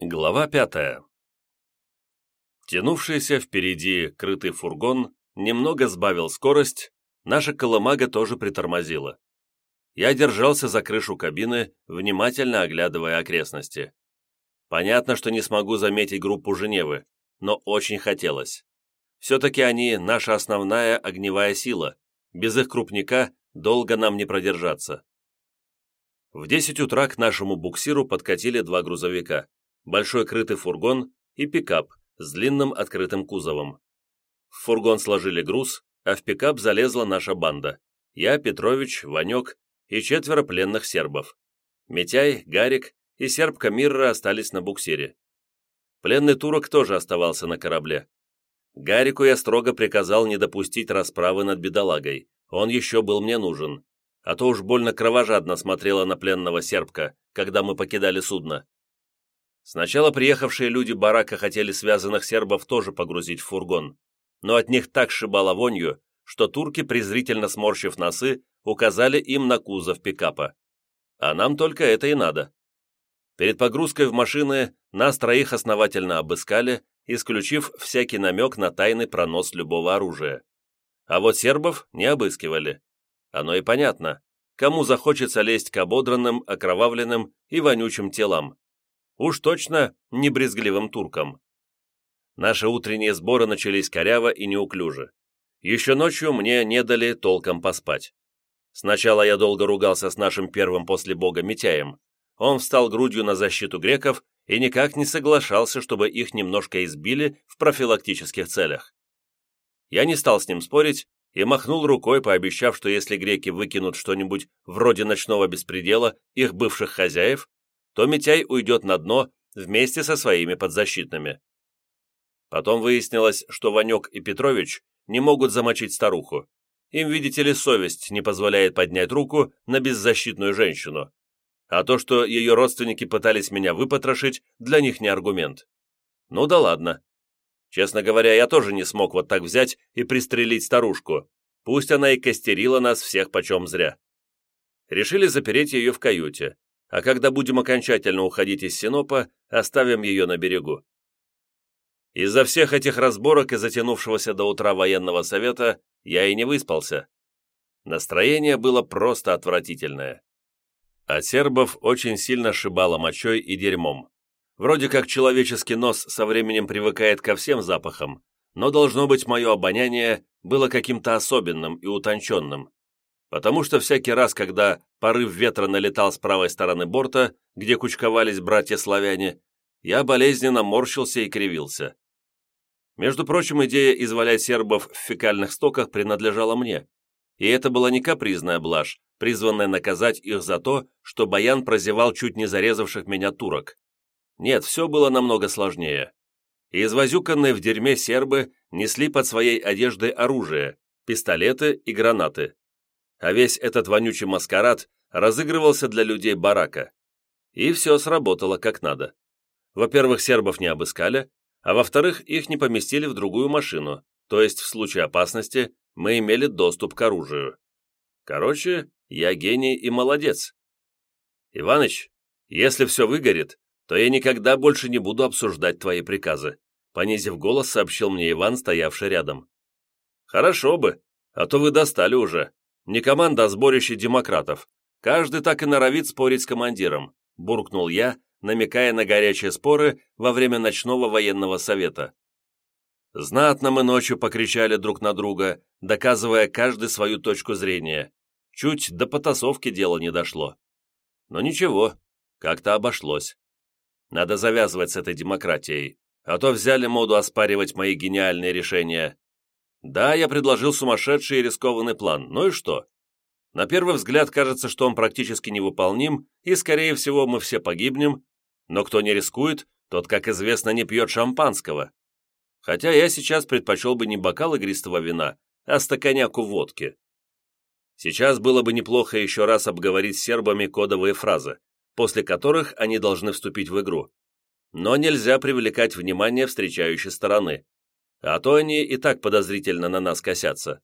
Глава пятая. Тянувшийся впереди крытый фургон немного сбавил скорость, наша колымага тоже притормозила. Я держался за крышу кабины, внимательно оглядывая окрестности. Понятно, что не смогу заметить группу Женевы, но очень хотелось. Все-таки они наша основная огневая сила, без их крупника долго нам не продержаться. В 10 утра к нашему буксиру подкатили два грузовика большой крытый фургон и пикап с длинным открытым кузовом. В фургон сложили груз, а в пикап залезла наша банда. Я, Петрович, Ванек и четверо пленных сербов. Митяй, Гарик и сербка Мирра остались на буксире. Пленный турок тоже оставался на корабле. Гарику я строго приказал не допустить расправы над бедолагой. Он еще был мне нужен. А то уж больно кровожадно смотрела на пленного сербка, когда мы покидали судно. Сначала приехавшие люди барака хотели связанных сербов тоже погрузить в фургон, но от них так шибало вонью, что турки, презрительно сморщив носы, указали им на кузов пикапа. А нам только это и надо. Перед погрузкой в машины нас троих основательно обыскали, исключив всякий намек на тайный пронос любого оружия. А вот сербов не обыскивали. Оно и понятно. Кому захочется лезть к ободранным, окровавленным и вонючим телам? Уж точно не брезгливым туркам. Наши утренние сборы начались коряво и неуклюже. Еще ночью мне не дали толком поспать. Сначала я долго ругался с нашим первым после бога Митяем. Он встал грудью на защиту греков и никак не соглашался, чтобы их немножко избили в профилактических целях. Я не стал с ним спорить и махнул рукой, пообещав, что если греки выкинут что-нибудь вроде ночного беспредела их бывших хозяев, то Митяй уйдет на дно вместе со своими подзащитными. Потом выяснилось, что Ванек и Петрович не могут замочить старуху. Им, видите ли, совесть не позволяет поднять руку на беззащитную женщину. А то, что ее родственники пытались меня выпотрошить, для них не аргумент. Ну да ладно. Честно говоря, я тоже не смог вот так взять и пристрелить старушку. Пусть она и костерила нас всех почем зря. Решили запереть ее в каюте, а когда будем окончательно уходить из Синопа, оставим ее на берегу. Из-за всех этих разборок и затянувшегося до утра военного совета я и не выспался. Настроение было просто отвратительное. А сербов очень сильно шибало мочой и дерьмом. Вроде как человеческий нос со временем привыкает ко всем запахам, но должно быть мое обоняние было каким-то особенным и утонченным потому что всякий раз, когда порыв ветра налетал с правой стороны борта, где кучковались братья-славяне, я болезненно морщился и кривился. Между прочим, идея извалять сербов в фекальных стоках принадлежала мне, и это была не капризная блажь, призванная наказать их за то, что Баян прозевал чуть не зарезавших меня турок. Нет, все было намного сложнее. Извозюканные в дерьме сербы несли под своей одеждой оружие, пистолеты и гранаты а весь этот вонючий маскарад разыгрывался для людей барака. И все сработало как надо. Во-первых, сербов не обыскали, а во-вторых, их не поместили в другую машину, то есть в случае опасности мы имели доступ к оружию. Короче, я гений и молодец. Иваныч, если все выгорит, то я никогда больше не буду обсуждать твои приказы, понизив голос, сообщил мне Иван, стоявший рядом. Хорошо бы, а то вы достали уже, не команда, а сборище демократов. Каждый так и норовит спорить с командиром», – буркнул я, намекая на горячие споры во время ночного военного совета. Знатно мы ночью покричали друг на друга, доказывая каждый свою точку зрения. Чуть до потасовки дело не дошло. Но ничего, как-то обошлось. Надо завязывать с этой демократией, а то взяли моду оспаривать мои гениальные решения. Да, я предложил сумасшедший и рискованный план, ну и что? На первый взгляд кажется, что он практически невыполним, и, скорее всего, мы все погибнем, но кто не рискует, тот, как известно, не пьет шампанского. Хотя я сейчас предпочел бы не бокал игристого вина, а стаканяку водки. Сейчас было бы неплохо еще раз обговорить с сербами кодовые фразы, после которых они должны вступить в игру. Но нельзя привлекать внимание встречающей стороны а то они и так подозрительно на нас косятся.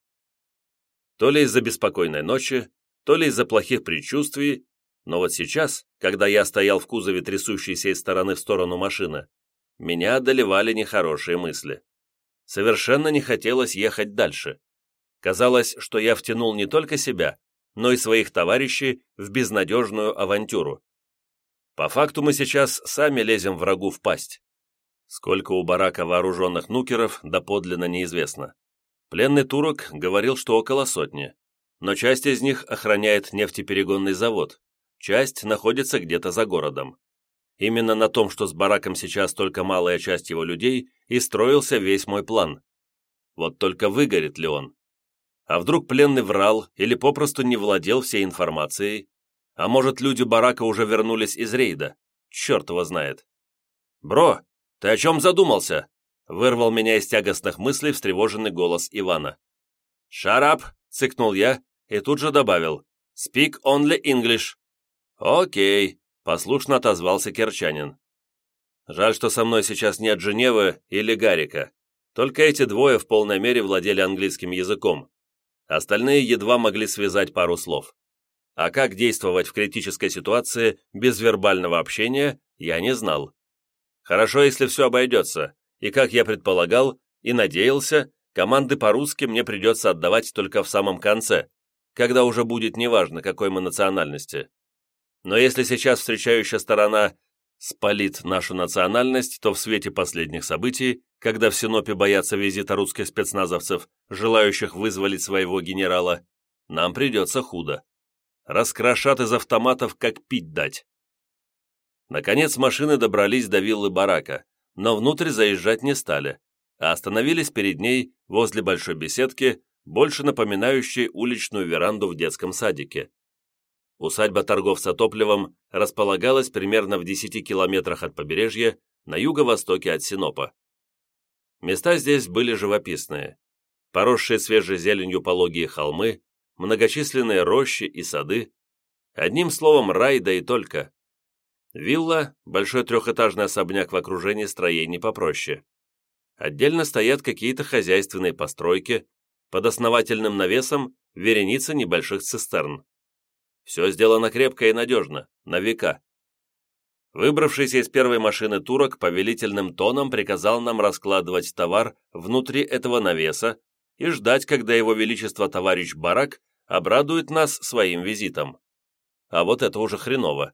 То ли из-за беспокойной ночи, то ли из-за плохих предчувствий, Но вот сейчас, когда я стоял в кузове трясущейся из стороны в сторону машины, меня одолевали нехорошие мысли. Совершенно не хотелось ехать дальше. Казалось, что я втянул не только себя, но и своих товарищей в безнадежную авантюру. По факту мы сейчас сами лезем врагу в пасть. Сколько у барака вооруженных нукеров, доподлинно неизвестно. Пленный турок говорил, что около сотни, но часть из них охраняет нефтеперегонный завод, часть находится где-то за городом. Именно на том, что с бараком сейчас только малая часть его людей, и строился весь мой план. Вот только выгорит ли он? А вдруг пленный врал или попросту не владел всей информацией? А может, люди барака уже вернулись из рейда? Черт его знает. «Бро, ты о чем задумался?» Вырвал меня из тягостных мыслей встревоженный голос Ивана. «Шарап!» — цыкнул я и тут же добавил. «Speak only English». «Окей», — послушно отозвался Керчанин. «Жаль, что со мной сейчас нет Женевы или Гарика. Только эти двое в полной мере владели английским языком. Остальные едва могли связать пару слов. А как действовать в критической ситуации без вербального общения, я не знал. Хорошо, если все обойдется, и, как я предполагал и надеялся, команды по-русски мне придется отдавать только в самом конце, когда уже будет неважно, какой мы национальности. Но если сейчас встречающая сторона спалит нашу национальность, то в свете последних событий, когда в Синопе боятся визита русских спецназовцев, желающих вызволить своего генерала, нам придется худо. Раскрошат из автоматов, как пить дать. Наконец машины добрались до виллы барака, но внутрь заезжать не стали, а остановились перед ней возле большой беседки, больше напоминающей уличную веранду в детском садике. Усадьба торговца топливом располагалась примерно в 10 километрах от побережья на юго-востоке от Синопа. Места здесь были живописные. Поросшие свежей зеленью пологие холмы, многочисленные рощи и сады. Одним словом, рай да и только. Вилла – большой трехэтажный особняк в окружении строений попроще. Отдельно стоят какие-то хозяйственные постройки, под основательным навесом вереница небольших цистерн. Все сделано крепко и надежно, на века. Выбравшийся из первой машины турок повелительным тоном приказал нам раскладывать товар внутри этого навеса и ждать, когда его величество товарищ Барак обрадует нас своим визитом. А вот это уже хреново.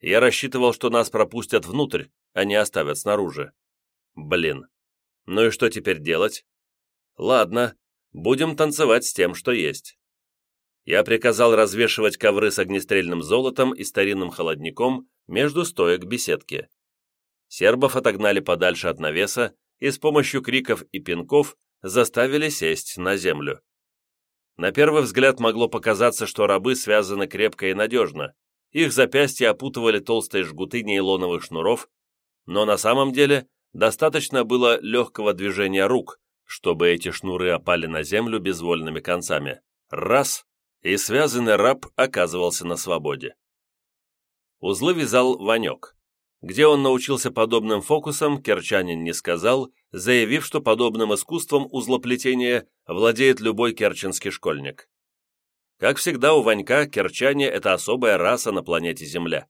Я рассчитывал, что нас пропустят внутрь, а не оставят снаружи. Блин. Ну и что теперь делать? Ладно, будем танцевать с тем, что есть я приказал развешивать ковры с огнестрельным золотом и старинным холодником между стоек беседки. Сербов отогнали подальше от навеса и с помощью криков и пинков заставили сесть на землю. На первый взгляд могло показаться, что рабы связаны крепко и надежно. Их запястья опутывали толстые жгуты нейлоновых шнуров, но на самом деле достаточно было легкого движения рук, чтобы эти шнуры опали на землю безвольными концами. Раз, и связанный раб оказывался на свободе. Узлы вязал Ванек. Где он научился подобным фокусам, керчанин не сказал, заявив, что подобным искусством узлоплетения владеет любой керченский школьник. Как всегда у Ванька, керчане – это особая раса на планете Земля.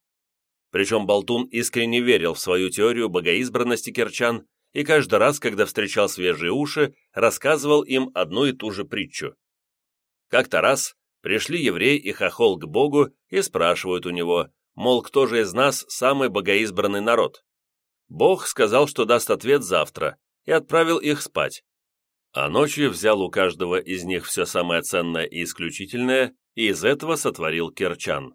Причем Болтун искренне верил в свою теорию богоизбранности керчан и каждый раз, когда встречал свежие уши, рассказывал им одну и ту же притчу. Как-то раз Пришли еврей и хохол к Богу и спрашивают у него, мол, кто же из нас самый богоизбранный народ? Бог сказал, что даст ответ завтра, и отправил их спать. А ночью взял у каждого из них все самое ценное и исключительное, и из этого сотворил керчан.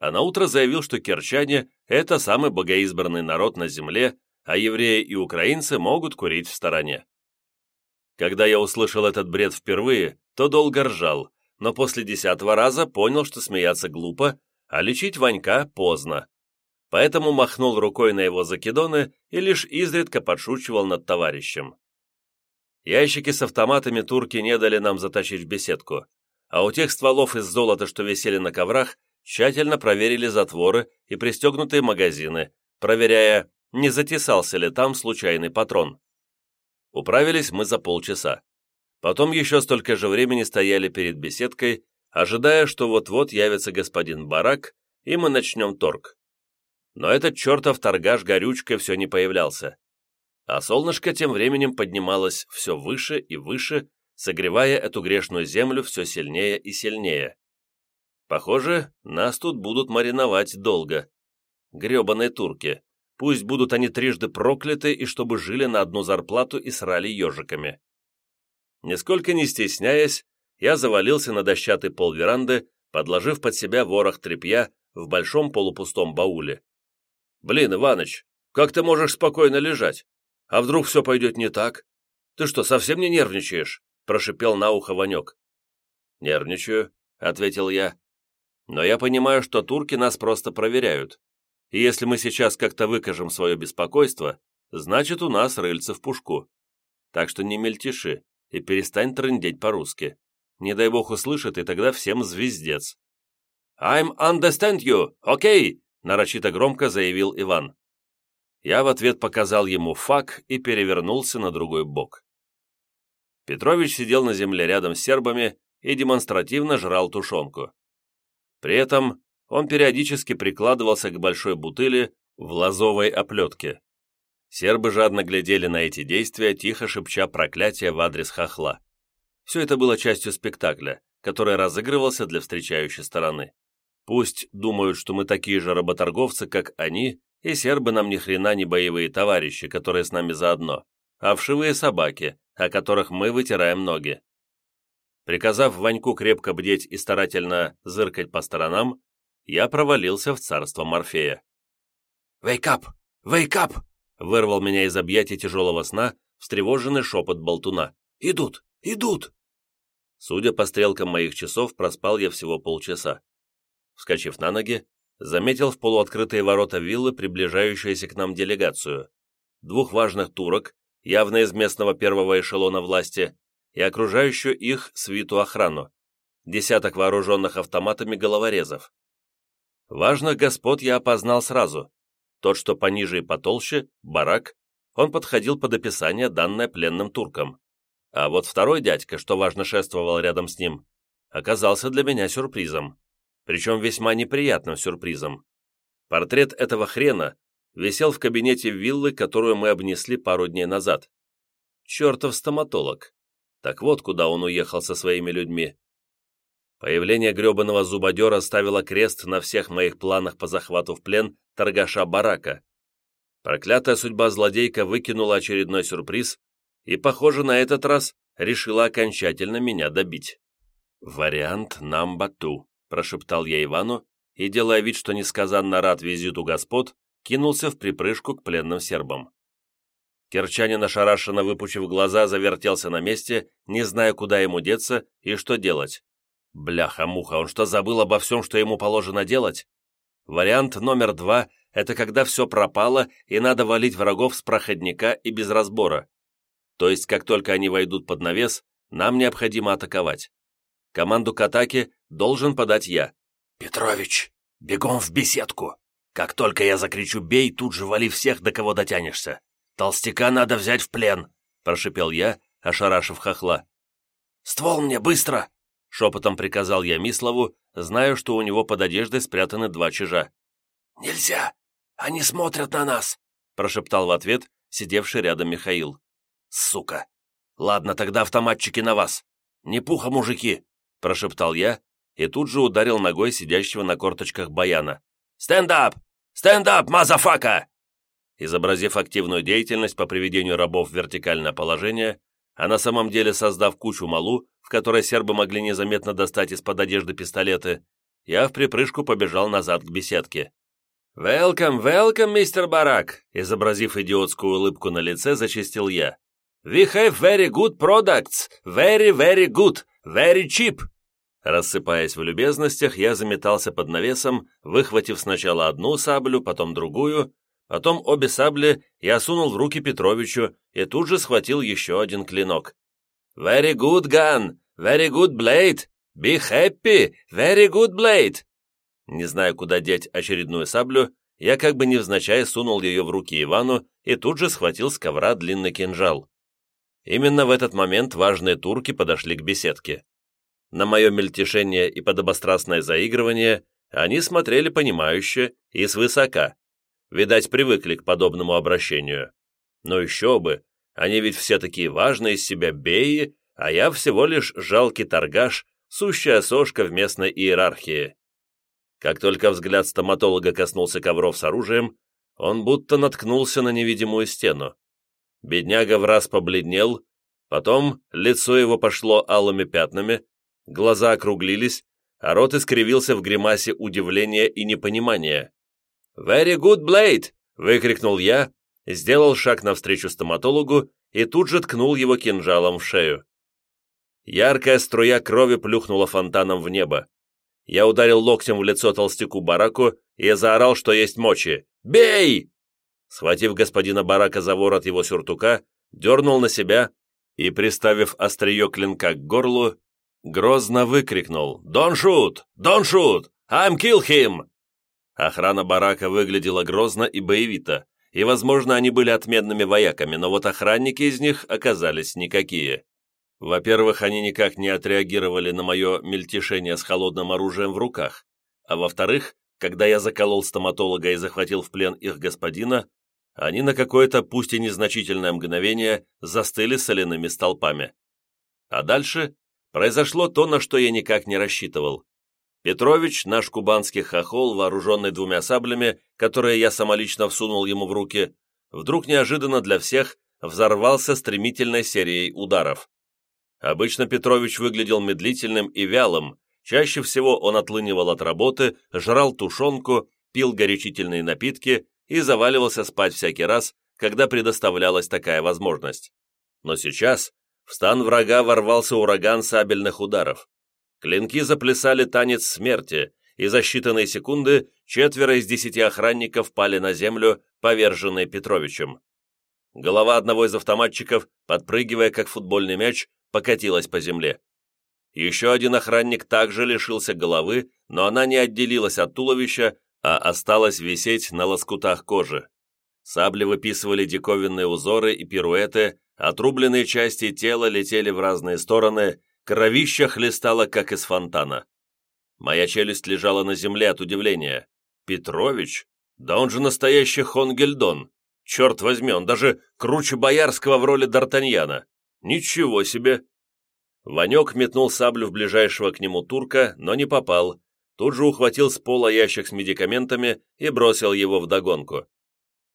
А наутро заявил, что керчане – это самый богоизбранный народ на земле, а евреи и украинцы могут курить в стороне. Когда я услышал этот бред впервые, то долго ржал, но после десятого раза понял, что смеяться глупо, а лечить Ванька поздно. Поэтому махнул рукой на его закидоны и лишь изредка подшучивал над товарищем. Ящики с автоматами турки не дали нам затащить в беседку, а у тех стволов из золота, что висели на коврах, тщательно проверили затворы и пристегнутые магазины, проверяя, не затесался ли там случайный патрон. Управились мы за полчаса. Потом еще столько же времени стояли перед беседкой, ожидая, что вот-вот явится господин Барак и мы начнем торг. Но этот чертов торгаш горючка все не появлялся. А солнышко тем временем поднималось все выше и выше, согревая эту грешную землю все сильнее и сильнее. Похоже, нас тут будут мариновать долго. Гребаные турки. Пусть будут они трижды прокляты и чтобы жили на одну зарплату и срали ежиками. Нисколько не стесняясь, я завалился на дощатый пол веранды, подложив под себя ворох тряпья в большом полупустом бауле. «Блин, Иваныч, как ты можешь спокойно лежать? А вдруг все пойдет не так? Ты что, совсем не нервничаешь?» – прошипел на ухо Ванек. «Нервничаю», – ответил я. «Но я понимаю, что турки нас просто проверяют. И если мы сейчас как-то выкажем свое беспокойство, значит, у нас рыльце в пушку. Так что не мельтеши и перестань трындеть по-русски. Не дай бог услышит, и тогда всем звездец. «I'm understand you, окей!» okay? нарочито громко заявил Иван. Я в ответ показал ему фак и перевернулся на другой бок. Петрович сидел на земле рядом с сербами и демонстративно жрал тушенку. При этом он периодически прикладывался к большой бутыли в лазовой оплетке. Сербы жадно глядели на эти действия, тихо шепча проклятия в адрес хохла. Все это было частью спектакля, который разыгрывался для встречающей стороны. Пусть думают, что мы такие же работорговцы, как они, и сербы нам ни хрена не боевые товарищи, которые с нами заодно, а вшивые собаки, о которых мы вытираем ноги. Приказав Ваньку крепко бдеть и старательно зыркать по сторонам, я провалился в царство Морфея. «Wake up! Wake up!» вырвал меня из объятий тяжелого сна встревоженный шепот болтуна. «Идут! Идут!» Судя по стрелкам моих часов, проспал я всего полчаса. Вскочив на ноги, заметил в полуоткрытые ворота виллы приближающуюся к нам делегацию. Двух важных турок, явно из местного первого эшелона власти, и окружающую их свиту охрану. Десяток вооруженных автоматами головорезов. Важных господ я опознал сразу. Тот, что пониже и потолще, барак, он подходил под описание, данное пленным туркам. А вот второй дядька, что важно шествовал рядом с ним, оказался для меня сюрпризом. Причем весьма неприятным сюрпризом. Портрет этого хрена висел в кабинете виллы, которую мы обнесли пару дней назад. Чертов стоматолог. Так вот, куда он уехал со своими людьми. Появление гребаного зубодера ставило крест на всех моих планах по захвату в плен торгаша барака. Проклятая судьба злодейка выкинула очередной сюрприз, и, похоже, на этот раз решила окончательно меня добить. «Вариант намбату», — прошептал я Ивану, и, делая вид, что несказанно рад визиту господ, кинулся в припрыжку к пленным сербам. Керчанин, ошарашенно выпучив глаза, завертелся на месте, не зная, куда ему деться и что делать. Бляха-муха, он что, забыл обо всем, что ему положено делать? Вариант номер два — это когда все пропало, и надо валить врагов с проходника и без разбора. То есть, как только они войдут под навес, нам необходимо атаковать. Команду к атаке должен подать я. «Петрович, бегом в беседку! Как только я закричу «бей», тут же вали всех, до кого дотянешься. Толстяка надо взять в плен!» – прошипел я, ошарашив хохла. «Ствол мне, быстро!» – шепотом приказал я Мислову, зная, что у него под одеждой спрятаны два чижа. «Нельзя! Они смотрят на нас!» – прошептал в ответ сидевший рядом Михаил. «Сука! Ладно, тогда автоматчики на вас! Ни пуха, мужики!» – прошептал я и тут же ударил ногой сидящего на корточках Баяна. «Stand up! Stand up, motherfucker!» Изобразив активную деятельность по приведению рабов в вертикальное положение, а на самом деле создав кучу малу, в которой сербы могли незаметно достать из-под одежды пистолеты, я в припрыжку побежал назад к беседке. «Welcome, welcome, мистер Барак!» Изобразив идиотскую улыбку на лице, зачистил я. We have very good products, very, very good, very cheap!» Рассыпаясь в любезностях, я заметался под навесом, выхватив сначала одну саблю, потом другую, потом обе сабли я сунул в руки Петровичу и тут же схватил еще один клинок. «Very good gun, very good blade, be happy, very good blade!» Не зная, куда деть очередную саблю, я как бы невзначай сунул ее в руки Ивану и тут же схватил с ковра длинный кинжал. Именно в этот момент важные турки подошли к беседке. На мое мельтешение и подобострастное заигрывание Они смотрели понимающе и свысока. Видать, привыкли к подобному обращению. Но еще бы, они ведь все такие важные из себя беи, а я всего лишь жалкий торгаш, сущая сошка в местной иерархии. Как только взгляд стоматолога коснулся ковров с оружием, он будто наткнулся на невидимую стену. Бедняга в раз побледнел, потом лицо его пошло алыми пятнами, глаза округлились, а рот искривился в гримасе удивления и непонимания. «Very good, Blade!» — выкрикнул я, сделал шаг навстречу стоматологу и тут же ткнул его кинжалом в шею. Яркая струя крови плюхнула фонтаном в небо. Я ударил локтем в лицо толстяку Бараку и заорал, что есть мочи. «Бей!» Схватив господина Барака за ворот его сюртука, дернул на себя и, приставив острие клинка к горлу, грозно выкрикнул «Don't shoot! Don't shoot! I'm kill him!» Охрана барака выглядела грозно и боевито, и, возможно, они были отменными вояками, но вот охранники из них оказались никакие. Во-первых, они никак не отреагировали на мое мельтешение с холодным оружием в руках, а во-вторых, когда я заколол стоматолога и захватил в плен их господина, они на какое-то, пусть и незначительное мгновение, застыли соляными столпами. А дальше произошло то, на что я никак не рассчитывал. Петрович, наш кубанский хохол, вооруженный двумя саблями, которые я самолично всунул ему в руки, вдруг неожиданно для всех взорвался стремительной серией ударов. Обычно Петрович выглядел медлительным и вялым, чаще всего он отлынивал от работы, жрал тушенку, пил горячительные напитки и заваливался спать всякий раз, когда предоставлялась такая возможность. Но сейчас в стан врага ворвался ураган сабельных ударов. Клинки заплясали танец смерти, и за считанные секунды четверо из десяти охранников пали на землю, поверженные Петровичем. Голова одного из автоматчиков, подпрыгивая как футбольный мяч, покатилась по земле. Еще один охранник также лишился головы, но она не отделилась от туловища, а осталась висеть на лоскутах кожи. Сабли выписывали диковинные узоры и пируэты, отрубленные части тела летели в разные стороны, Кровища хлестала, как из фонтана. Моя челюсть лежала на земле от удивления. Петрович? Да он же настоящий Хонгельдон. Черт возьми, он даже круче Боярского в роли Д'Артаньяна. Ничего себе! Ванек метнул саблю в ближайшего к нему турка, но не попал. Тут же ухватил с пола ящик с медикаментами и бросил его вдогонку.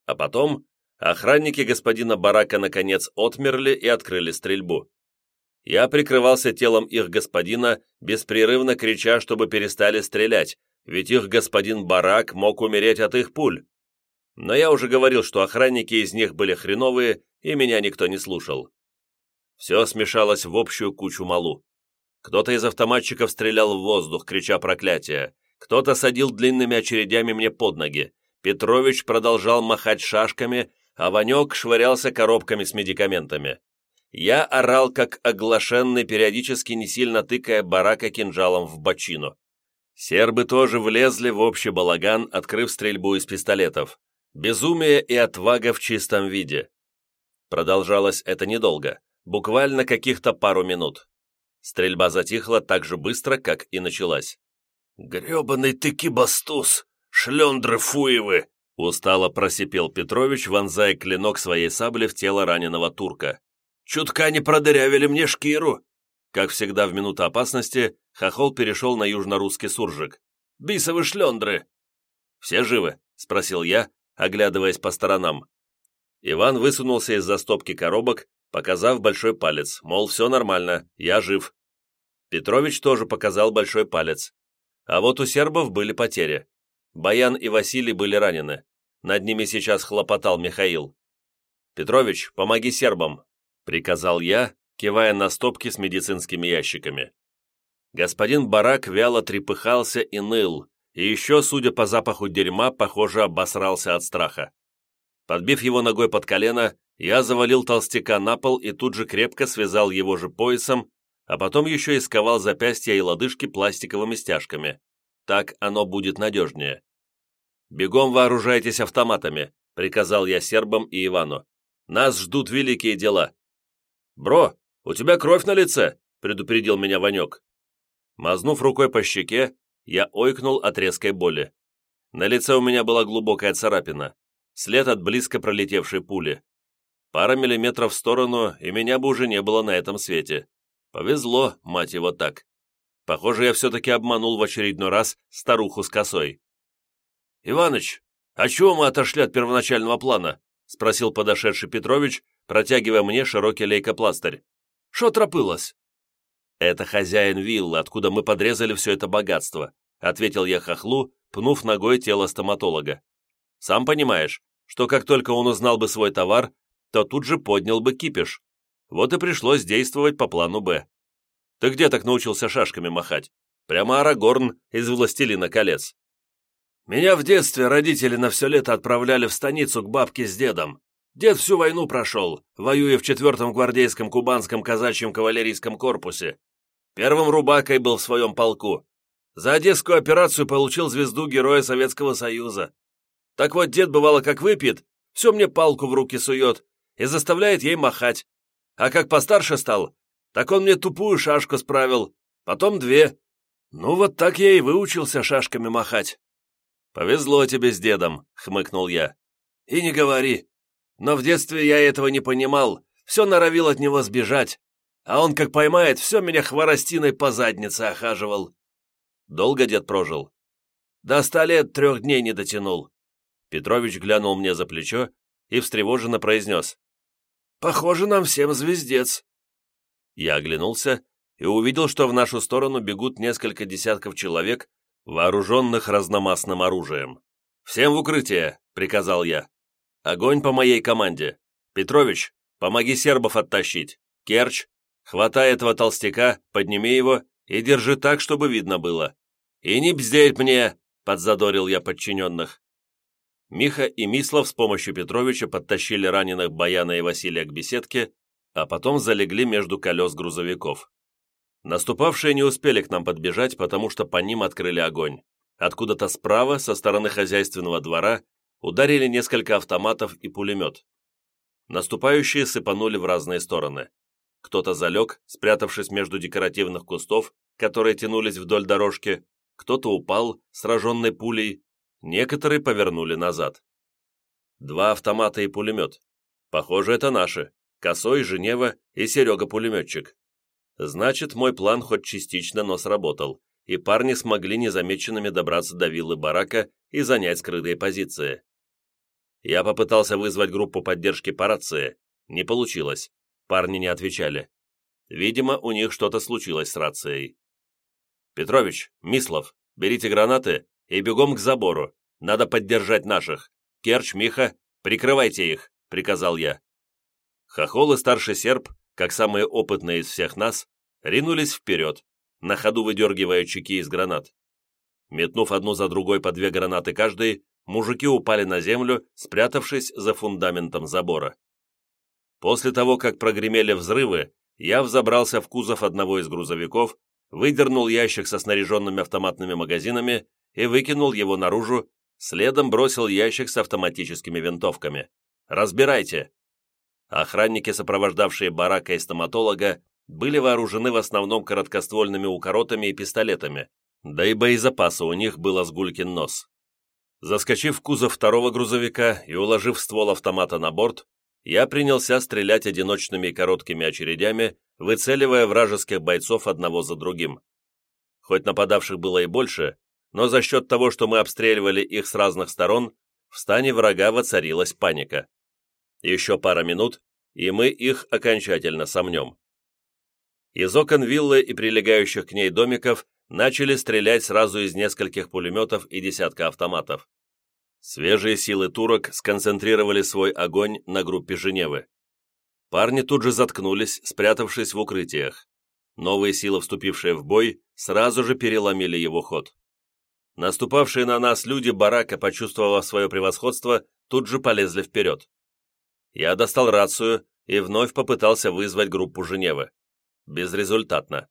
А потом охранники господина Барака наконец отмерли и открыли стрельбу. Я прикрывался телом их господина, беспрерывно крича, чтобы перестали стрелять, ведь их господин Барак мог умереть от их пуль. Но я уже говорил, что охранники из них были хреновые, и меня никто не слушал. Все смешалось в общую кучу малу. Кто-то из автоматчиков стрелял в воздух, крича проклятия. Кто-то садил длинными очередями мне под ноги. Петрович продолжал махать шашками, а Ванек швырялся коробками с медикаментами. Я орал, как оглашенный, периодически не сильно тыкая барака кинжалом в бочину. Сербы тоже влезли в общий балаган, открыв стрельбу из пистолетов. Безумие и отвага в чистом виде. Продолжалось это недолго, буквально каких-то пару минут. Стрельба затихла так же быстро, как и началась. «Гребаный ты кибастус! Шлендры фуевы!» Устало просипел Петрович, вонзая клинок своей сабли в тело раненого турка. Чутка не продырявили мне шкиру!» Как всегда в минуту опасности, Хохол перешел на южно-русский суржик. «Бисовы шлендры!» «Все живы?» — спросил я, оглядываясь по сторонам. Иван высунулся из-за стопки коробок, показав большой палец, мол, все нормально, я жив. Петрович тоже показал большой палец. А вот у сербов были потери. Баян и Василий были ранены. Над ними сейчас хлопотал Михаил. «Петрович, помоги сербам, приказал я, кивая на стопки с медицинскими ящиками. Господин Барак вяло трепыхался и ныл, и еще, судя по запаху дерьма, похоже, обосрался от страха. Подбив его ногой под колено, я завалил толстяка на пол и тут же крепко связал его же поясом, а потом еще и сковал запястья и лодыжки пластиковыми стяжками. Так оно будет надежнее. «Бегом вооружайтесь автоматами», — приказал я сербам и Ивану. «Нас ждут великие дела. «Бро, у тебя кровь на лице!» — предупредил меня Ванек. Мазнув рукой по щеке, я ойкнул от резкой боли. На лице у меня была глубокая царапина, след от близко пролетевшей пули. Пара миллиметров в сторону, и меня бы уже не было на этом свете. Повезло, мать его, так. Похоже, я все-таки обманул в очередной раз старуху с косой. «Иваныч, а чего мы отошли от первоначального плана?» спросил подошедший Петрович, протягивая мне широкий лейкопластырь. «Шо тропылось?» «Это хозяин виллы, откуда мы подрезали все это богатство», ответил я хохлу, пнув ногой тело стоматолога. «Сам понимаешь, что как только он узнал бы свой товар, то тут же поднял бы кипиш. Вот и пришлось действовать по плану «Б». Ты где так научился шашками махать? Прямо Арагорн из «Властелина колец». Меня в детстве родители на все лето отправляли в станицу к бабке с дедом. Дед всю войну прошел, воюя в четвертом гвардейском кубанском казачьем кавалерийском корпусе. Первым рубакой был в своем полку. За одесскую операцию получил звезду Героя Советского Союза. Так вот, дед бывало как выпьет, все мне палку в руки сует и заставляет ей махать. А как постарше стал, так он мне тупую шашку справил, потом две. Ну вот так я и выучился шашками махать. «Повезло тебе с дедом», — хмыкнул я. «И не говори. Но в детстве я этого не понимал, все норовил от него сбежать, а он, как поймает, все меня хворостиной по заднице охаживал. Долго дед прожил? До ста лет трех дней не дотянул. Петрович глянул мне за плечо и встревоженно произнес. «Похоже, нам всем звездец». Я оглянулся и увидел, что в нашу сторону бегут несколько десятков человек, вооруженных разномастным оружием. «Всем в укрытие!» — приказал я. «Огонь по моей команде! Петрович, помоги сербов оттащить! Керч, хватай этого толстяка, подними его и держи так, чтобы видно было. И не бздеть мне!» — подзадорил я подчиненных. Миха и Мислов с помощью Петровича подтащили раненых Баяна и Василия к беседке, а потом залегли между колес грузовиков. Наступавшие не успели к нам подбежать, потому что по ним открыли огонь. Откуда-то справа, со стороны хозяйственного двора, ударили несколько автоматов и пулемет. Наступающие сыпанули в разные стороны. Кто-то залег, спрятавшись между декоративных кустов, которые тянулись вдоль дорожки, кто-то упал, сраженный пулей, некоторые повернули назад. Два автомата и пулемет. Похоже, это наши. Косой, Женева и Серега-пулеметчик. Значит, мой план хоть частично, но сработал, и парни смогли незамеченными добраться до виллы барака и занять скрытые позиции. Я попытался вызвать группу поддержки по рации. Не получилось. Парни не отвечали. Видимо, у них что-то случилось с рацией. «Петрович, Мислов, берите гранаты и бегом к забору. Надо поддержать наших. Керч, Миха, прикрывайте их», — приказал я. Хохол и старший серб, как самые опытные из всех нас, ринулись вперед, на ходу выдергивая чеки из гранат. Метнув одну за другой по две гранаты каждый, мужики упали на землю, спрятавшись за фундаментом забора. После того, как прогремели взрывы, я взобрался в кузов одного из грузовиков, выдернул ящик со снаряженными автоматными магазинами и выкинул его наружу, следом бросил ящик с автоматическими винтовками. «Разбирайте!» Охранники, сопровождавшие барака и стоматолога, были вооружены в основном короткоствольными укоротами и пистолетами, да и боезапаса у них было с гулькин нос. Заскочив в кузов второго грузовика и уложив ствол автомата на борт, я принялся стрелять одиночными и короткими очередями, выцеливая вражеских бойцов одного за другим. Хоть нападавших было и больше, но за счет того, что мы обстреливали их с разных сторон, в стане врага воцарилась паника. Еще пара минут, и мы их окончательно сомнем. Из окон виллы и прилегающих к ней домиков начали стрелять сразу из нескольких пулеметов и десятка автоматов. Свежие силы турок сконцентрировали свой огонь на группе Женевы. Парни тут же заткнулись, спрятавшись в укрытиях. Новые силы, вступившие в бой, сразу же переломили его ход. Наступавшие на нас люди барака, почувствовав свое превосходство, тут же полезли вперед. Я достал рацию и вновь попытался вызвать группу Женевы. Безрезультатно.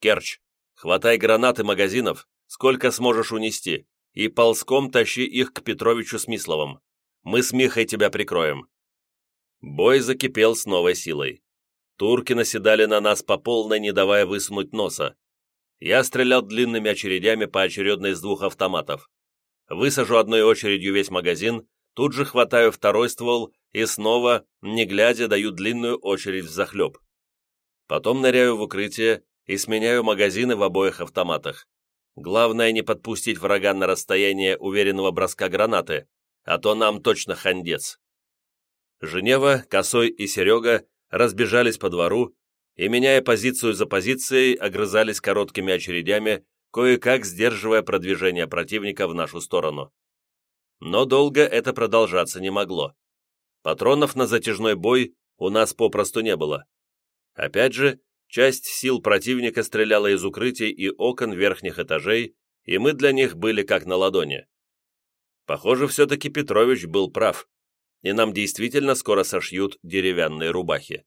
«Керч, хватай гранаты магазинов, сколько сможешь унести, и ползком тащи их к Петровичу Смисловым. Мы с Михой тебя прикроем». Бой закипел с новой силой. Турки наседали на нас по полной, не давая высунуть носа. Я стрелял длинными очередями поочередно из двух автоматов. Высажу одной очередью весь магазин, тут же хватаю второй ствол и снова, не глядя, даю длинную очередь в захлеб. Потом ныряю в укрытие и сменяю магазины в обоих автоматах. Главное не подпустить врага на расстояние уверенного броска гранаты, а то нам точно хандец. Женева, Косой и Серега разбежались по двору и, меняя позицию за позицией, огрызались короткими очередями, кое-как сдерживая продвижение противника в нашу сторону. Но долго это продолжаться не могло. Патронов на затяжной бой у нас попросту не было. Опять же, часть сил противника стреляла из укрытий и окон верхних этажей, и мы для них были как на ладони. Похоже, все-таки Петрович был прав, и нам действительно скоро сошьют деревянные рубахи.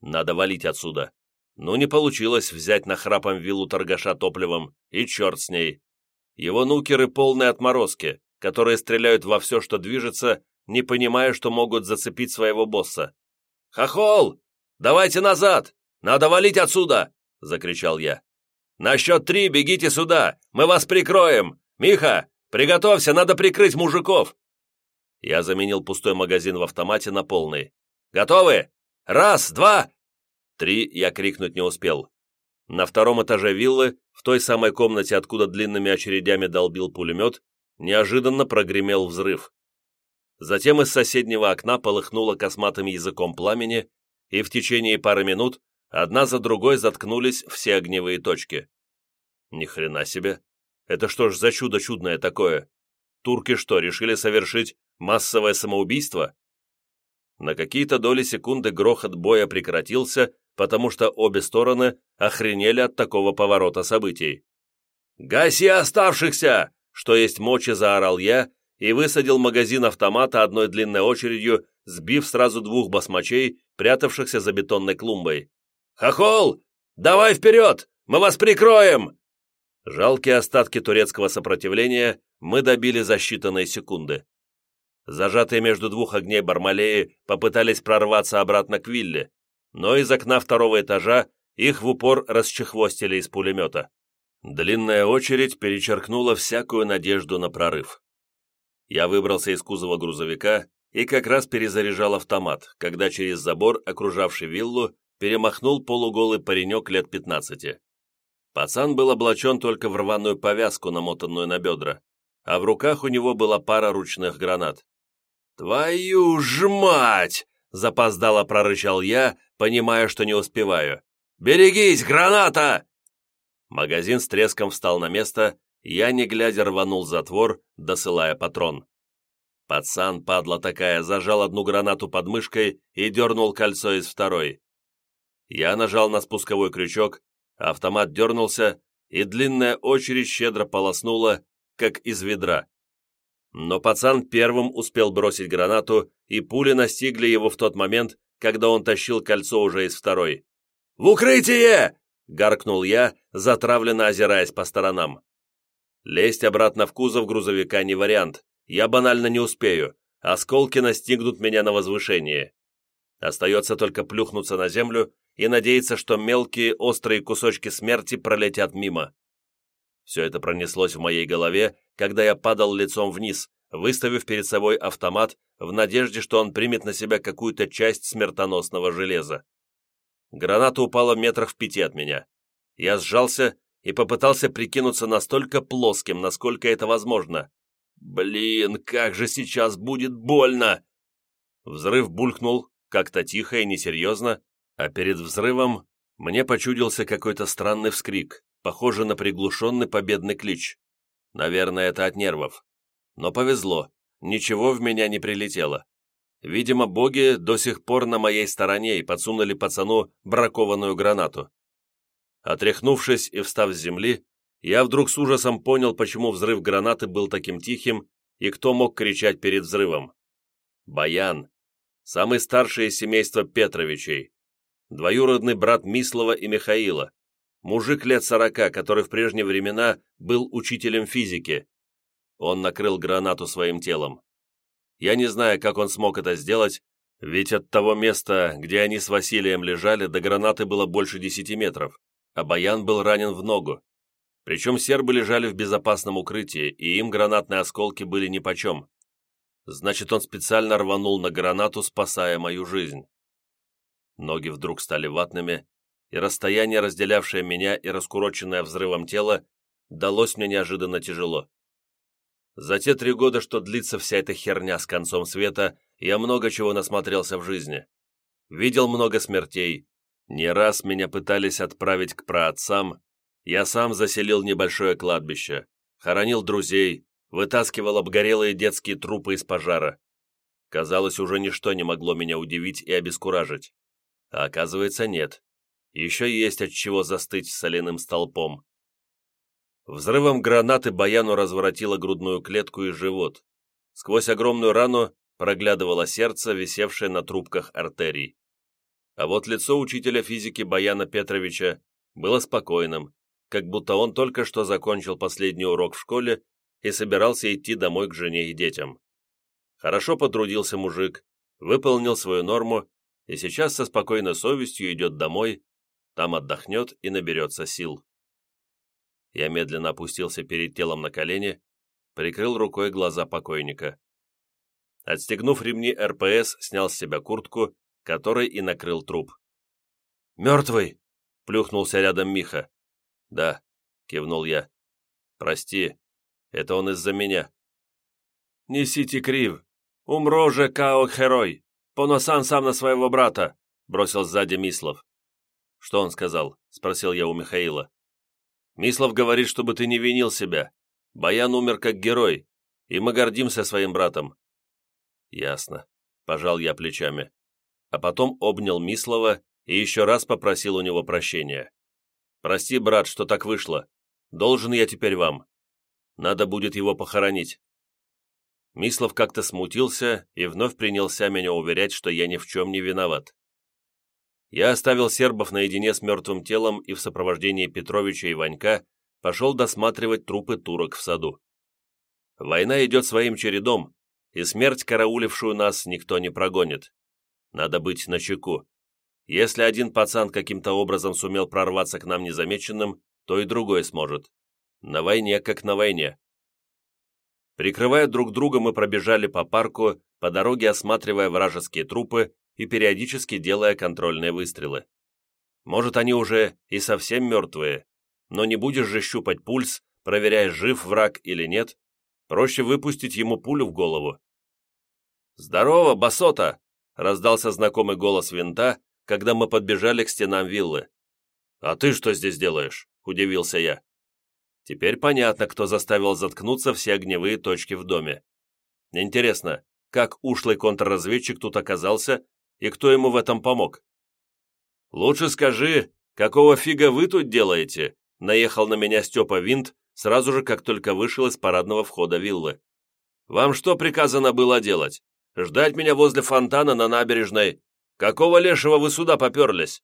Надо валить отсюда. Ну, не получилось взять на храпом виллу торгаша топливом, и черт с ней. Его нукеры полные отморозки, которые стреляют во все, что движется, не понимая, что могут зацепить своего босса. «Хохол! Давайте назад! Надо валить отсюда!» — закричал я. «На счет три бегите сюда! Мы вас прикроем! Миха, приготовься, надо прикрыть мужиков!» Я заменил пустой магазин в автомате на полный. «Готовы? Раз, два, Три я крикнуть не успел. На втором этаже виллы, в той самой комнате, откуда длинными очередями долбил пулемет, неожиданно прогремел взрыв. Затем из соседнего окна полыхнуло косматым языком пламени, и в течение пары минут одна за другой заткнулись все огневые точки. Ни хрена себе! Это что ж за чудо чудное такое? Турки что, решили совершить массовое самоубийство? На какие-то доли секунды грохот боя прекратился, потому что обе стороны охренели от такого поворота событий. «Гаси оставшихся!» Что есть мочи, заорал я и высадил магазин автомата одной длинной очередью, сбив сразу двух басмачей, прятавшихся за бетонной клумбой. «Хохол! Давай вперед! Мы вас прикроем!» Жалкие остатки турецкого сопротивления мы добили за считанные секунды. Зажатые между двух огней Бармалеи попытались прорваться обратно к вилле, но из окна второго этажа их в упор расчехвостили из пулемета. Длинная очередь перечеркнула всякую надежду на прорыв. Я выбрался из кузова грузовика и как раз перезаряжал автомат, когда через забор, окружавший виллу, перемахнул полуголый паренек лет 15. Пацан был облачен только в рваную повязку, намотанную на бедра, а в руках у него была пара ручных гранат. «Твою ж мать!» — запоздало прорычал я, понимая, что не успеваю. «Берегись, граната!» Магазин с треском встал на место, я, не глядя, рванул затвор, досылая патрон. Пацан, падла такая, зажал одну гранату под мышкой и дернул кольцо из второй. Я нажал на спусковой крючок, автомат дернулся, и длинная очередь щедро полоснула, как из ведра. Но пацан первым успел бросить гранату, и пули настигли его в тот момент, когда он тащил кольцо уже из второй. «В укрытие!» — гаркнул я, затравленно озираясь по сторонам. Лезть обратно в кузов грузовика не вариант. Я банально не успею. Осколки настигнут меня на возвышении. Остается только плюхнуться на землю и надеяться, что мелкие острые кусочки смерти пролетят мимо. Все это пронеслось в моей голове, когда я падал лицом вниз, выставив перед собой автомат в надежде, что он примет на себя какую-то часть смертоносного железа. Граната упала метрах в пяти от меня. Я сжался и попытался прикинуться настолько плоским, насколько это возможно. Блин, как же сейчас будет больно! Взрыв булькнул, как-то тихо и несерьезно, а перед взрывом мне почудился какой-то странный вскрик, похожий на приглушенный победный клич. Наверное, это от нервов. Но повезло, ничего в меня не прилетело. Видимо, боги до сих пор на моей стороне и подсунули пацану бракованную гранату. Отряхнувшись и встав с земли, я вдруг с ужасом понял, почему взрыв гранаты был таким тихим и кто мог кричать перед взрывом. Баян, самый старший из семейства Петровичей, двоюродный брат Мислова и Михаила, мужик лет сорока, который в прежние времена был учителем физики, он накрыл гранату своим телом. Я не знаю, как он смог это сделать, ведь от того места, где они с Василием лежали, до гранаты было больше десяти метров. А Баян был ранен в ногу. Причем сербы лежали в безопасном укрытии, и им гранатные осколки были нипочем. Значит, он специально рванул на гранату, спасая мою жизнь. Ноги вдруг стали ватными, и расстояние, разделявшее меня и раскуроченное взрывом тело, далось мне неожиданно тяжело. За те три года, что длится вся эта херня с концом света, я много чего насмотрелся в жизни. Видел много смертей. Не раз меня пытались отправить к праотцам. Я сам заселил небольшое кладбище, хоронил друзей, вытаскивал обгорелые детские трупы из пожара. Казалось, уже ничто не могло меня удивить и обескуражить. А оказывается, нет. Еще есть от чего застыть соляным столпом. Взрывом гранаты Баяну разворотило грудную клетку и живот. Сквозь огромную рану проглядывало сердце, висевшее на трубках артерий. А вот лицо учителя физики Баяна Петровича было спокойным, как будто он только что закончил последний урок в школе и собирался идти домой к жене и детям. Хорошо потрудился мужик, выполнил свою норму и сейчас со спокойной совестью идет домой, там отдохнет и наберется сил. Я медленно опустился перед телом на колени, прикрыл рукой глаза покойника. Отстегнув ремни РПС, снял с себя куртку, которой и накрыл труп. «Мертвый!» — плюхнулся рядом Миха. «Да», — кивнул я. «Прости, это он из-за меня». «Несите крив! Умро же Као-Херой! Поносан сам на своего брата!» — бросил сзади Мислов. «Что он сказал?» — спросил я у Михаила. Мислов говорит, чтобы ты не винил себя. Баян умер как герой, и мы гордимся своим братом». «Ясно», — пожал я плечами. А потом обнял Мислова и еще раз попросил у него прощения. «Прости, брат, что так вышло. Должен я теперь вам. Надо будет его похоронить». Мислов как-то смутился и вновь принялся меня уверять, что я ни в чем не виноват я оставил сербов наедине с мертвым телом и в сопровождении Петровича и Ванька пошел досматривать трупы турок в саду. Война идет своим чередом, и смерть, караулившую нас, никто не прогонит. Надо быть начеку. Если один пацан каким-то образом сумел прорваться к нам незамеченным, то и другой сможет. На войне, как на войне. Прикрывая друг друга, мы пробежали по парку, по дороге осматривая вражеские трупы и периодически делая контрольные выстрелы. Может, они уже и совсем мертвые, но не будешь же щупать пульс, проверяя, жив враг или нет. Проще выпустить ему пулю в голову. «Здорово, басота!» — раздался знакомый голос винта, когда мы подбежали к стенам виллы. «А ты что здесь делаешь?» — удивился я. Теперь понятно, кто заставил заткнуться все огневые точки в доме. Интересно, как ушлый контрразведчик тут оказался и кто ему в этом помог. «Лучше скажи, какого фига вы тут делаете?» наехал на меня Степа Винт, сразу же, как только вышел из парадного входа виллы. «Вам что приказано было делать? Ждать меня возле фонтана на набережной? Какого лешего вы сюда поперлись?»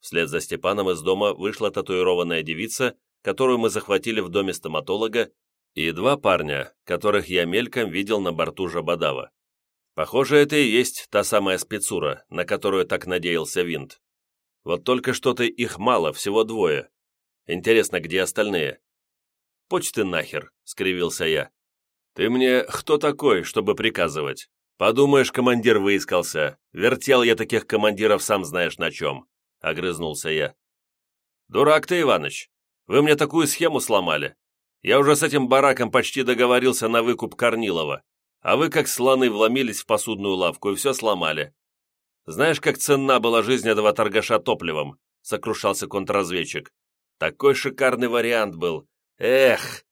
Вслед за Степаном из дома вышла татуированная девица, которую мы захватили в доме стоматолога, и два парня, которых я мельком видел на борту Жабодава. Похоже, это и есть та самая спецура, на которую так надеялся Винт. Вот только что-то их мало, всего двое. Интересно, где остальные? «Почь ты нахер», — скривился я. «Ты мне кто такой, чтобы приказывать? Подумаешь, командир выискался. Вертел я таких командиров сам знаешь на чем», — огрызнулся я. «Дурак ты, Иваныч. Вы мне такую схему сломали. Я уже с этим бараком почти договорился на выкуп Корнилова а вы как слоны вломились в посудную лавку и все сломали. Знаешь, как ценна была жизнь этого торгаша топливом?» — сокрушался контрразведчик. «Такой шикарный вариант был. Эх!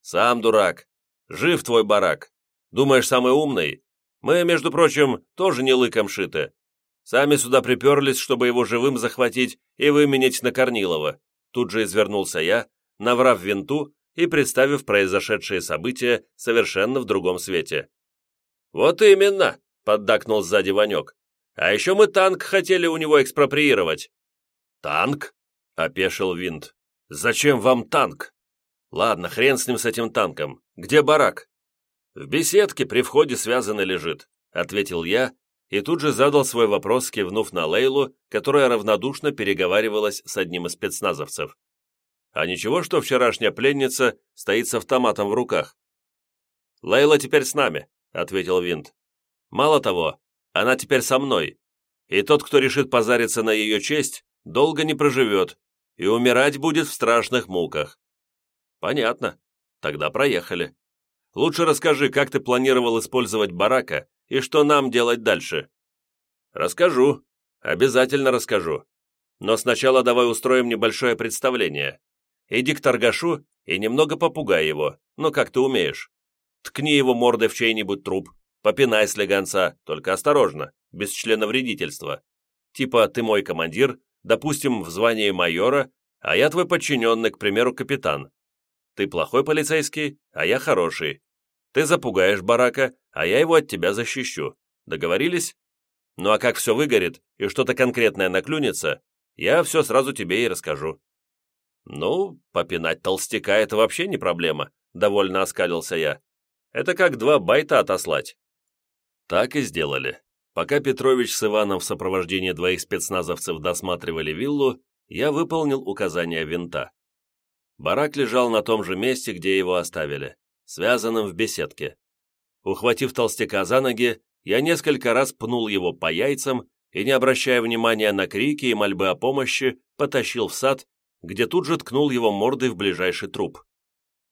Сам дурак. Жив твой барак. Думаешь, самый умный? Мы, между прочим, тоже не лыком шиты. Сами сюда приперлись, чтобы его живым захватить и выменять на Корнилова. Тут же извернулся я, наврав винту и представив произошедшие события совершенно в другом свете. «Вот именно!» — поддакнул сзади Ванек. «А еще мы танк хотели у него экспроприировать». «Танк?» — опешил Винт. «Зачем вам танк?» «Ладно, хрен с ним, с этим танком. Где барак?» «В беседке при входе связанный лежит», — ответил я и тут же задал свой вопрос, кивнув на Лейлу, которая равнодушно переговаривалась с одним из спецназовцев. «А ничего, что вчерашняя пленница стоит с автоматом в руках?» «Лейла теперь с нами», — ответил Винт. «Мало того, она теперь со мной, и тот, кто решит позариться на ее честь, долго не проживет и умирать будет в страшных муках». «Понятно. Тогда проехали. Лучше расскажи, как ты планировал использовать барака и что нам делать дальше?» «Расскажу. Обязательно расскажу. Но сначала давай устроим небольшое представление. Иди к торгашу и немного попугай его, ну как ты умеешь. Ткни его мордой в чей-нибудь труп, попинай слегонца, только осторожно, без членовредительства. Типа ты мой командир, допустим, в звании майора, а я твой подчиненный, к примеру, капитан. Ты плохой полицейский, а я хороший. Ты запугаешь барака, а я его от тебя защищу. Договорились? Ну а как все выгорит и что-то конкретное наклюнется, я все сразу тебе и расскажу». «Ну, попинать толстяка — это вообще не проблема», — довольно оскалился я. «Это как два байта отослать». Так и сделали. Пока Петрович с Иваном в сопровождении двоих спецназовцев досматривали виллу, я выполнил указания винта. Барак лежал на том же месте, где его оставили, связанным в беседке. Ухватив толстяка за ноги, я несколько раз пнул его по яйцам и, не обращая внимания на крики и мольбы о помощи, потащил в сад, где тут же ткнул его мордой в ближайший труп.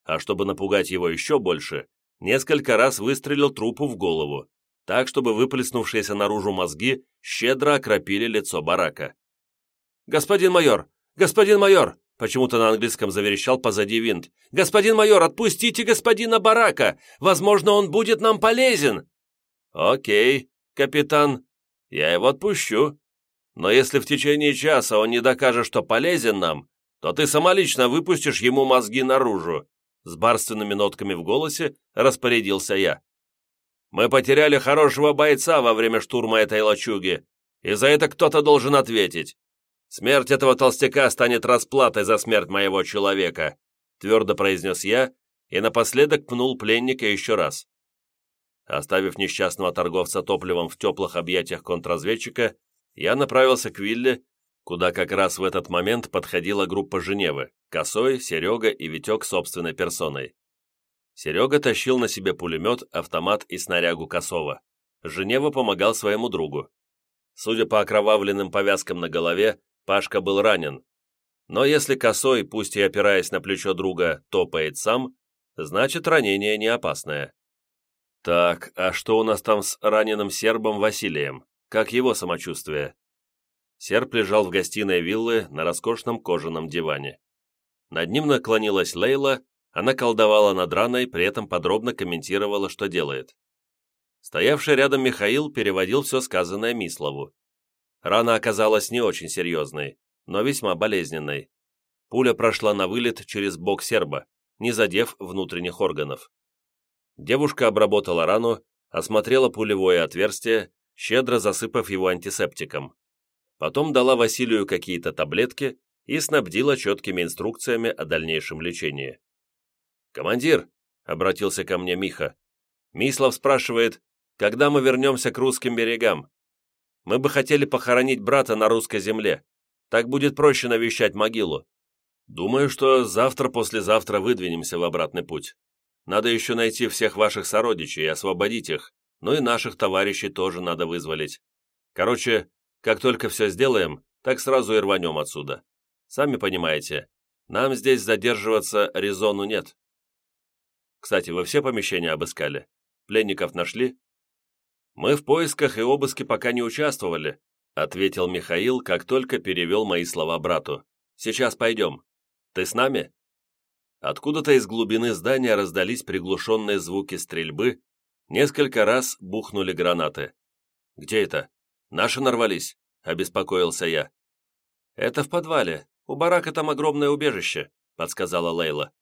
А чтобы напугать его еще больше, несколько раз выстрелил трупу в голову, так, чтобы выплеснувшиеся наружу мозги щедро окропили лицо барака. «Господин майор! Господин майор!» Почему-то на английском заверещал позади винт. «Господин майор, отпустите господина барака! Возможно, он будет нам полезен!» «Окей, капитан, я его отпущу. Но если в течение часа он не докажет, что полезен нам, то ты самолично выпустишь ему мозги наружу», с барственными нотками в голосе распорядился я. «Мы потеряли хорошего бойца во время штурма этой лачуги, и за это кто-то должен ответить. Смерть этого толстяка станет расплатой за смерть моего человека», твердо произнес я и напоследок пнул пленника еще раз. Оставив несчастного торговца топливом в теплых объятиях контрразведчика, я направился к вилле, куда как раз в этот момент подходила группа Женевы, Косой, Серега и Витек собственной персоной. Серега тащил на себе пулемет, автомат и снарягу Косова. Женева помогал своему другу. Судя по окровавленным повязкам на голове, Пашка был ранен. Но если Косой, пусть и опираясь на плечо друга, топает сам, значит ранение не опасное. Так, а что у нас там с раненым сербом Василием? Как его самочувствие? Серб лежал в гостиной виллы на роскошном кожаном диване. Над ним наклонилась Лейла, она колдовала над раной, при этом подробно комментировала, что делает. Стоявший рядом Михаил переводил все сказанное Мислову. Рана оказалась не очень серьезной, но весьма болезненной. Пуля прошла на вылет через бок серба, не задев внутренних органов. Девушка обработала рану, осмотрела пулевое отверстие, щедро засыпав его антисептиком. Потом дала Василию какие-то таблетки и снабдила четкими инструкциями о дальнейшем лечении. «Командир», — обратился ко мне Миха, — Мислов спрашивает, когда мы вернемся к русским берегам. Мы бы хотели похоронить брата на русской земле. Так будет проще навещать могилу. Думаю, что завтра-послезавтра выдвинемся в обратный путь. Надо еще найти всех ваших сородичей и освободить их, ну и наших товарищей тоже надо вызволить. Короче, как только все сделаем, так сразу и рванем отсюда. Сами понимаете, нам здесь задерживаться резону нет. Кстати, вы все помещения обыскали? Пленников нашли? Мы в поисках и обыске пока не участвовали, ответил Михаил, как только перевел мои слова брату. Сейчас пойдем. Ты с нами? Откуда-то из глубины здания раздались приглушенные звуки стрельбы, несколько раз бухнули гранаты. «Где это? Наши нарвались?» — обеспокоился я. «Это в подвале. У барака там огромное убежище», — подсказала Лейла.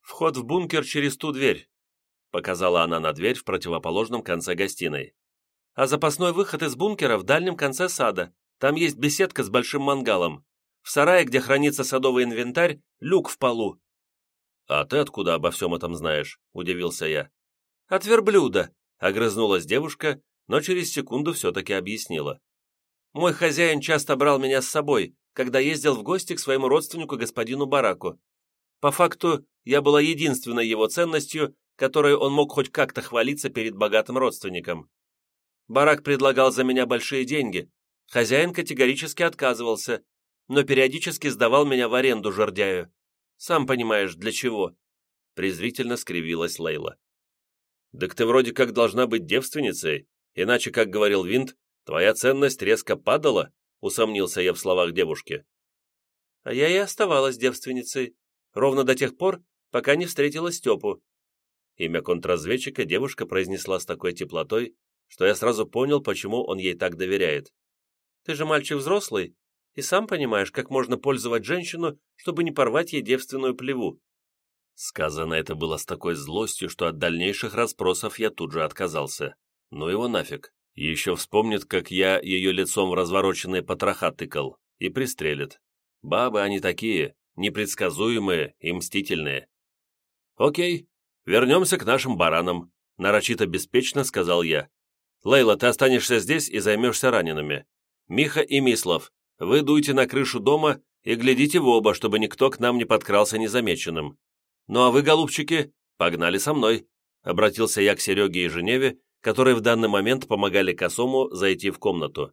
«Вход в бункер через ту дверь», — показала она на дверь в противоположном конце гостиной. «А запасной выход из бункера в дальнем конце сада. Там есть беседка с большим мангалом. В сарае, где хранится садовый инвентарь, люк в полу. «А ты откуда обо всем этом знаешь?» – удивился я. «От верблюда», – огрызнулась девушка но через секунду все-таки объяснила. «Мой хозяин часто брал меня с собой, когда ездил в гости к своему родственнику господину Бараку. По факту, я была единственной его ценностью, которой он мог хоть как-то хвалиться перед богатым родственником. Барак предлагал за меня большие деньги. Хозяин категорически отказывался, но периодически сдавал меня в аренду жердяю. Сам понимаешь, для чего?» Презрительно скривилась Лейла. «Так ты вроде как должна быть девственницей, иначе, как говорил Винт, твоя ценность резко падала?» усомнился я в словах девушки. «А я и оставалась девственницей, ровно до тех пор, пока не встретила Степу». Имя контрразведчика девушка произнесла с такой теплотой, что я сразу понял, почему он ей так доверяет. «Ты же мальчик взрослый, и сам понимаешь, как можно пользовать женщину, чтобы не порвать ей девственную плеву». Сказано это было с такой злостью, что от дальнейших расспросов я тут же отказался. Ну его нафиг. Еще вспомнит, как я ее лицом в развороченные потроха тыкал, и пристрелит. Бабы они такие, непредсказуемые и мстительные. «Окей, вернемся к нашим баранам», — нарочито беспечно сказал я. «Лейла, ты останешься здесь и займешься ранеными. Миха и Мислов, вы дуйте на крышу дома и глядите в оба, чтобы никто к нам не подкрался незамеченным. Ну а вы, голубчики, погнали со мной», — обратился я к Сереге и Женеве, которые в данный момент помогали Косому зайти в комнату.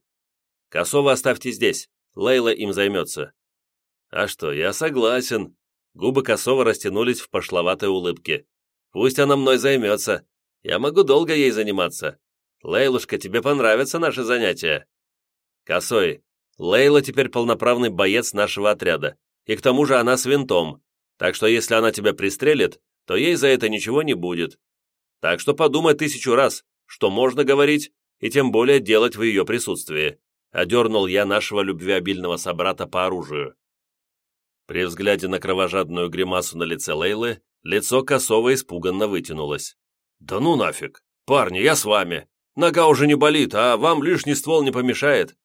«Косова оставьте здесь, Лейла им займется». «А что, я согласен». Губы Косова растянулись в пошловатой улыбке. «Пусть она мной займется. Я могу долго ей заниматься. Лейлушка, тебе понравятся наши занятия». «Косой, Лейла теперь полноправный боец нашего отряда, и к тому же она с винтом, так что если она тебя пристрелит, то ей за это ничего не будет. Так что подумай тысячу раз, что можно говорить и тем более делать в ее присутствии, одернул я нашего любвеобильного собрата по оружию. При взгляде на кровожадную гримасу на лице Лейлы, лицо косово испуганно вытянулось. «Да ну нафиг! Парни, я с вами! Нога уже не болит, а вам лишний ствол не помешает!»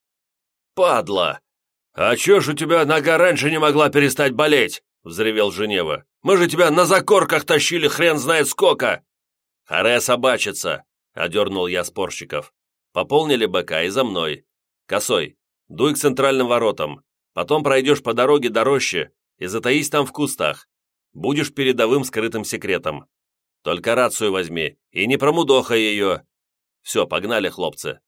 «Падла! А чё ж у тебя нога раньше не могла перестать болеть?» — взревел Женева. «Мы же тебя на закорках тащили хрен знает сколько!» «Харе собачится!» одернул я спорщиков. Пополнили БК и за мной. Косой, дуй к центральным воротам. Потом пройдешь по дороге до рощи и затаись там в кустах. Будешь передовым скрытым секретом. Только рацию возьми и не промудохай ее. Все, погнали, хлопцы.